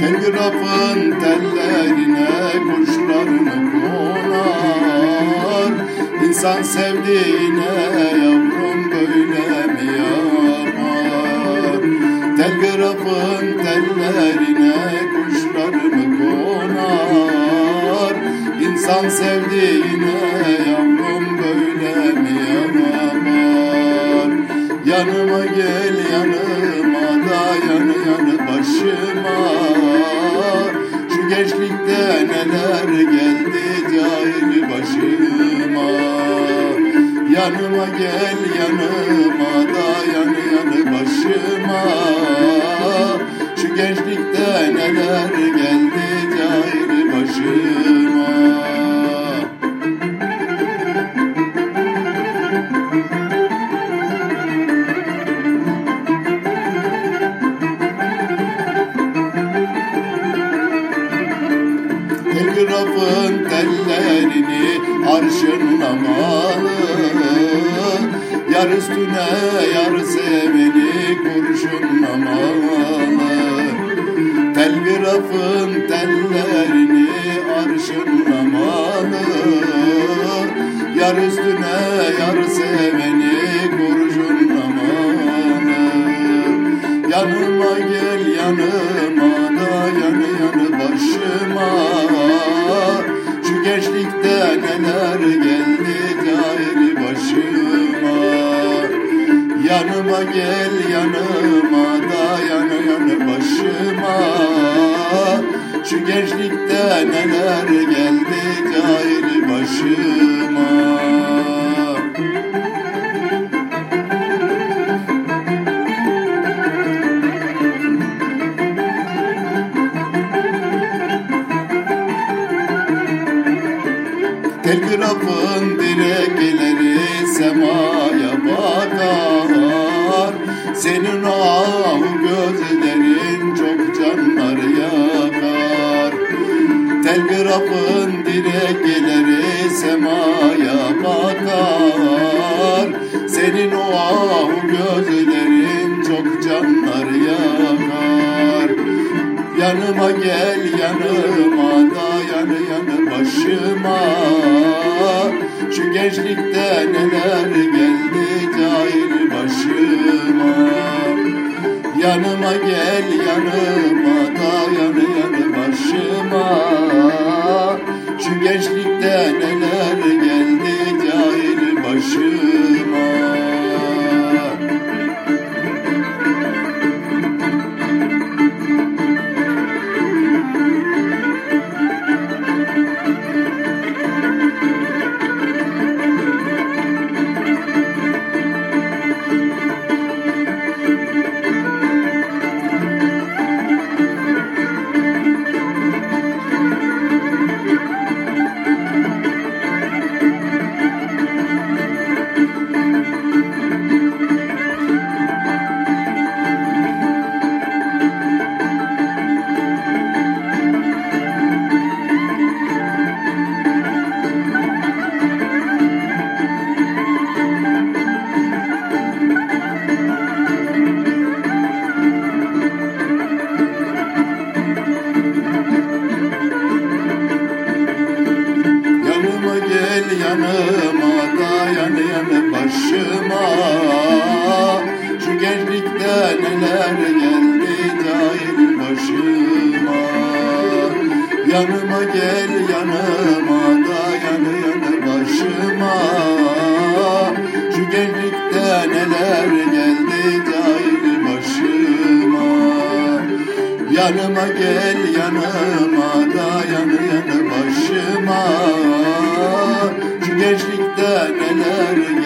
Telgrafın tellerine kuşlar mı konar. İnsan sevdiğine yavrum böyle mi yapar? Telgrafın tellerine İnsan sevdiğine yavrum böyle mi yapar Yanıma gel yanıma da yanı yanı başıma. Şu gençlikte neler geldi cahil başıma. Yanıma gel yanıma tellerini arşınlamalı Yar üstüne yar seveni kurşunlamalı Telgrafın tellerini arşınlamalı Yar üstüne yar seveni Gel yanıma da yanı başıma. Şu gençlikte neler geldi cahil başıma. Telgrafın direkleri Senin ah gözlerin çok canlar yakar. Telgrafın direkleri semaya bakar Senin o gözlerin çok canlar yakar. Yanıma gel yanıma da yanı yanı başıma. Şu gençlikte neler geldi cahil başıma Yanıma gel yanıma da yanı başıma. Şu gençlikte neler geldi Yanıma gel yanıma da yanı yanı başıma. Şu gençlikte neler geldi cahil başıma. Yanıma gel yanıma da yanı yanı başıma. Şu gençlikte neler